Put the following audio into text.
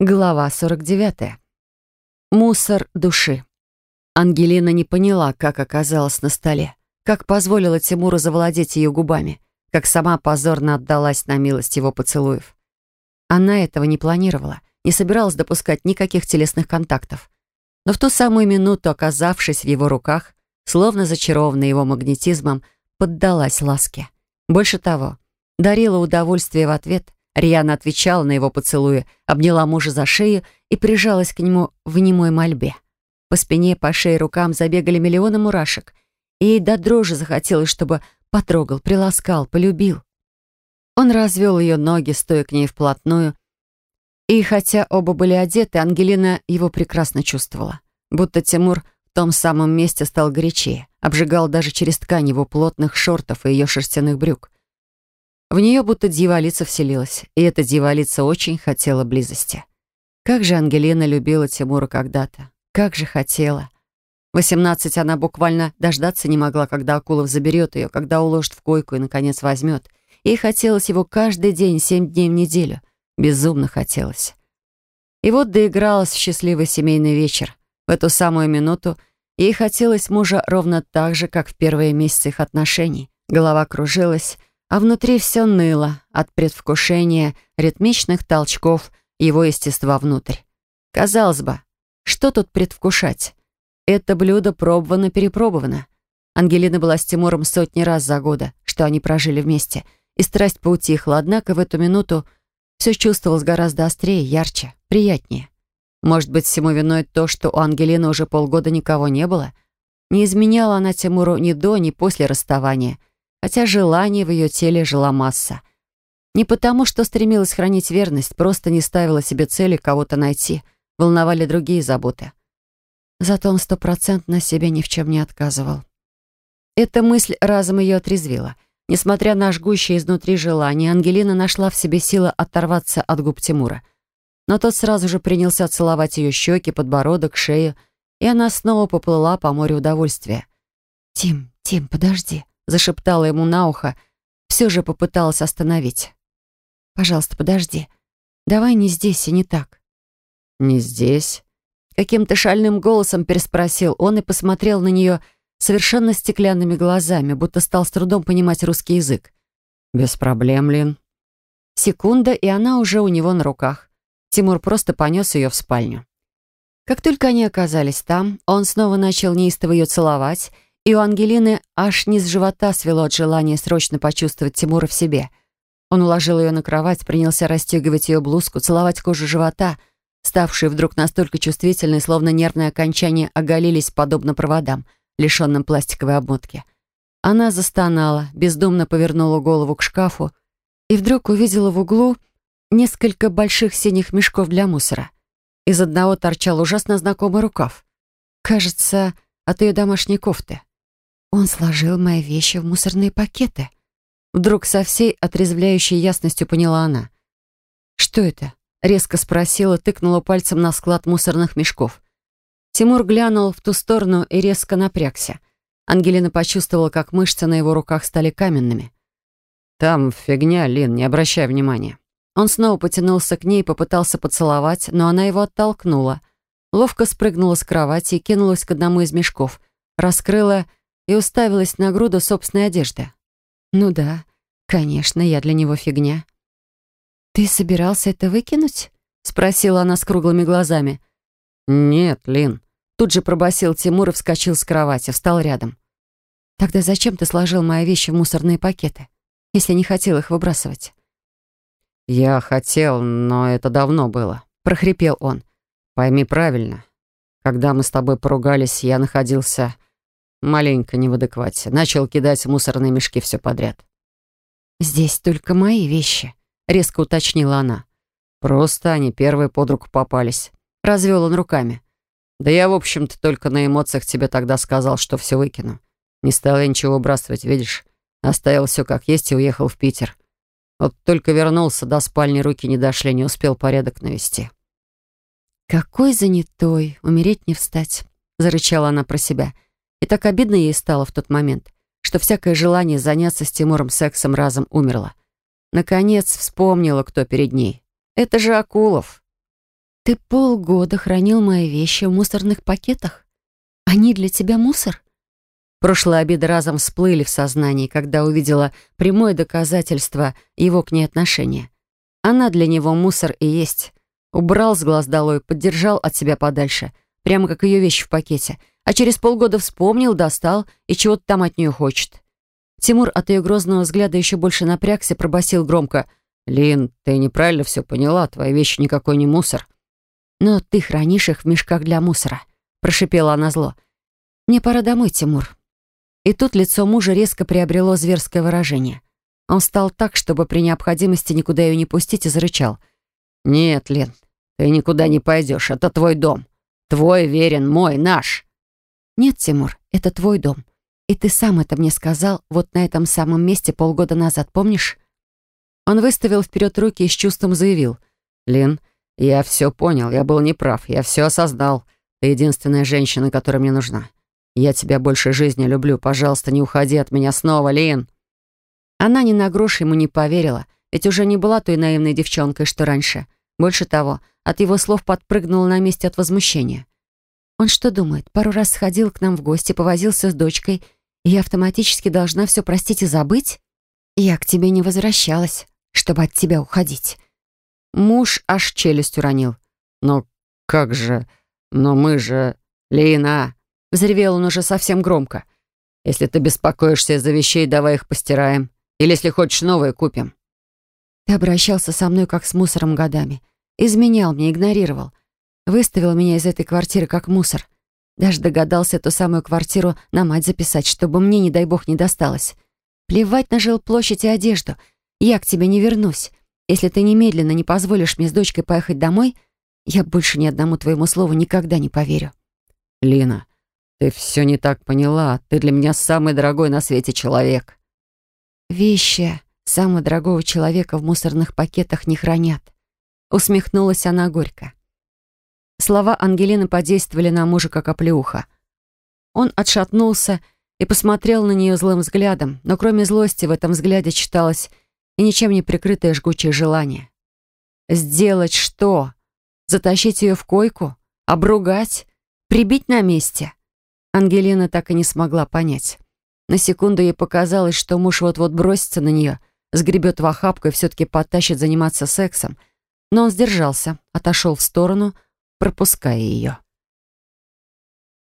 Глава 49. Мусор души. Ангелина не поняла, как оказалась на столе, как позволила Тимуру завладеть ее губами, как сама позорно отдалась на милость его поцелуев. Она этого не планировала, не собиралась допускать никаких телесных контактов. Но в ту самую минуту, оказавшись в его руках, словно зачарованная его магнетизмом, поддалась ласке. Больше того, дарила удовольствие в ответ, Риана отвечала на его поцелуи, обняла мужа за шею и прижалась к нему в немой мольбе. По спине, по шее, рукам забегали миллионы мурашек, и ей до дрожи захотелось, чтобы потрогал, приласкал, полюбил. Он развел ее ноги, стоя к ней вплотную, и хотя оба были одеты, Ангелина его прекрасно чувствовала, будто Тимур в том самом месте стал горячее, обжигал даже через ткань его плотных шортов и ее шерстяных брюк. В нее будто дьяволица вселилась, и эта дьяволица очень хотела близости. Как же Ангелина любила Тимура когда-то. Как же хотела. В 18 она буквально дождаться не могла, когда Акулов заберет ее, когда уложит в койку и, наконец, возьмет. Ей хотелось его каждый день, семь дней в неделю. Безумно хотелось. И вот доигралась в счастливый семейный вечер. В эту самую минуту ей хотелось мужа ровно так же, как в первые месяцы их отношений. Голова кружилась, а внутри все ныло от предвкушения ритмичных толчков его естества внутрь. Казалось бы, что тут предвкушать? Это блюдо пробовано-перепробовано. Ангелина была с Тимуром сотни раз за года, что они прожили вместе, и страсть поутихла, однако в эту минуту все чувствовалось гораздо острее, ярче, приятнее. Может быть, всему виной то, что у Ангелины уже полгода никого не было? Не изменяла она Тимуру ни до, ни после расставания — хотя желаний в ее теле жила масса. Не потому, что стремилась хранить верность, просто не ставила себе цели кого-то найти, волновали другие заботы. Зато он стопроцентно себе ни в чем не отказывал. Эта мысль разом ее отрезвила. Несмотря на жгущее изнутри желание, Ангелина нашла в себе силы оторваться от губ Тимура. Но тот сразу же принялся целовать ее щеки, подбородок, шею, и она снова поплыла по морю удовольствия. «Тим, Тим, подожди», зашептала ему на ухо, все же попыталась остановить. «Пожалуйста, подожди. Давай не здесь и не так». «Не здесь?» Каким-то шальным голосом переспросил он и посмотрел на нее совершенно стеклянными глазами, будто стал с трудом понимать русский язык. «Без проблем, Лин». Секунда, и она уже у него на руках. Тимур просто понес ее в спальню. Как только они оказались там, он снова начал неистово ее целовать, и у Ангелины аж низ живота свело от желания срочно почувствовать Тимура в себе. Он уложил ее на кровать, принялся расстегивать ее блузку, целовать кожу живота, ставшие вдруг настолько чувствительной, словно нервные окончания оголились подобно проводам, лишенным пластиковой обмотки. Она застонала, бездумно повернула голову к шкафу и вдруг увидела в углу несколько больших синих мешков для мусора. Из одного торчал ужасно знакомый рукав. Кажется, от ее домашней кофты. Он сложил мои вещи в мусорные пакеты. Вдруг со всей отрезвляющей ясностью поняла она. «Что это?» — резко спросила, тыкнула пальцем на склад мусорных мешков. Тимур глянул в ту сторону и резко напрягся. Ангелина почувствовала, как мышцы на его руках стали каменными. «Там фигня, Лин, не обращай внимания». Он снова потянулся к ней и попытался поцеловать, но она его оттолкнула. Ловко спрыгнула с кровати и кинулась к одному из мешков. Раскрыла и уставилась на груду собственной одежды. «Ну да, конечно, я для него фигня». «Ты собирался это выкинуть?» — спросила она с круглыми глазами. «Нет, Лин». Тут же пробасил Тимур и вскочил с кровати, встал рядом. «Тогда зачем ты сложил мои вещи в мусорные пакеты, если не хотел их выбрасывать?» «Я хотел, но это давно было», — прохрипел он. «Пойми правильно. Когда мы с тобой поругались, я находился Маленько не в адеквате. Начал кидать мусорные мешки все подряд. «Здесь только мои вещи», — резко уточнила она. «Просто они первые под руку попались». Развел он руками. «Да я, в общем-то, только на эмоциях тебе тогда сказал, что все выкину. Не стал я ничего выбрасывать, видишь? Оставил все как есть и уехал в Питер. Вот только вернулся, до спальни руки не дошли, не успел порядок навести». «Какой занятой, умереть не встать», — зарычала она про себя. И так обидно ей стало в тот момент, что всякое желание заняться с Тимуром сексом разом умерло. Наконец вспомнила, кто перед ней. Это же Акулов. «Ты полгода хранил мои вещи в мусорных пакетах? Они для тебя мусор?» Прошлые обиды разом всплыли в сознании, когда увидела прямое доказательство его к ней отношения. Она для него мусор и есть. Убрал с глаз долой, поддержал от себя подальше, прямо как ее вещи в пакете. А через полгода вспомнил, достал и чего-то там от нее хочет. Тимур от ее грозного взгляда еще больше напрягся, пробасил громко. «Лин, ты неправильно все поняла, твои вещи никакой не мусор. «Но ты хранишь их в мешках для мусора», — прошипела она зло. «Мне пора домой, Тимур». И тут лицо мужа резко приобрело зверское выражение. Он встал так, чтобы при необходимости никуда ее не пустить, и зарычал. «Нет, Лен, ты никуда не пойдешь. Это твой дом. Твой верен, мой, наш». «Нет, Тимур, это твой дом. И ты сам это мне сказал вот на этом самом месте полгода назад, помнишь?» Он выставил вперед руки и с чувством заявил. «Лен, — «Я все понял, я был неправ, я все осознал. Ты единственная женщина, которая мне нужна. Я тебя больше жизни люблю. Пожалуйста, не уходи от меня снова, Лин». Она ни на грош ему не поверила, ведь уже не была той наивной девчонкой, что раньше. Больше того, от его слов подпрыгнула на месте от возмущения. Он что думает, пару раз сходил к нам в гости, повозился с дочкой, и я автоматически должна все простить и забыть? Я к тебе не возвращалась, чтобы от тебя уходить. Муж аж челюсть уронил. «Но как же? Но мы же... Лина!» Взревел он уже совсем громко. «Если ты беспокоишься из-за вещей, давай их постираем. Или, если хочешь, новые купим». Ты обращался со мной, как с мусором годами. Изменял мне, игнорировал. Выставил меня из этой квартиры, как мусор. Даже догадался эту самую квартиру на мать записать, чтобы мне, не дай бог, не досталось. Плевать на жилплощадь и одежду. Я к тебе не вернусь. Если ты немедленно не позволишь мне с дочкой поехать домой, я больше ни одному твоему слову никогда не поверю». «Лина, ты все не так поняла. Ты для меня самый дорогой на свете человек». «Вещи самого дорогого человека в мусорных пакетах не хранят», — усмехнулась она горько. Слова Ангелины подействовали на мужа как оплеуха. Он отшатнулся и посмотрел на нее злым взглядом, но кроме злости в этом взгляде читалось и ничем не прикрытое жгучее желание. Сделать что? Затащить ее в койку? Обругать? Прибить на месте? Ангелина так и не смогла понять. На секунду ей показалось, что муж вот-вот бросится на нее, сгребет в охапку и все-таки потащит заниматься сексом. Но он сдержался, отошел в сторону, пропуская ее.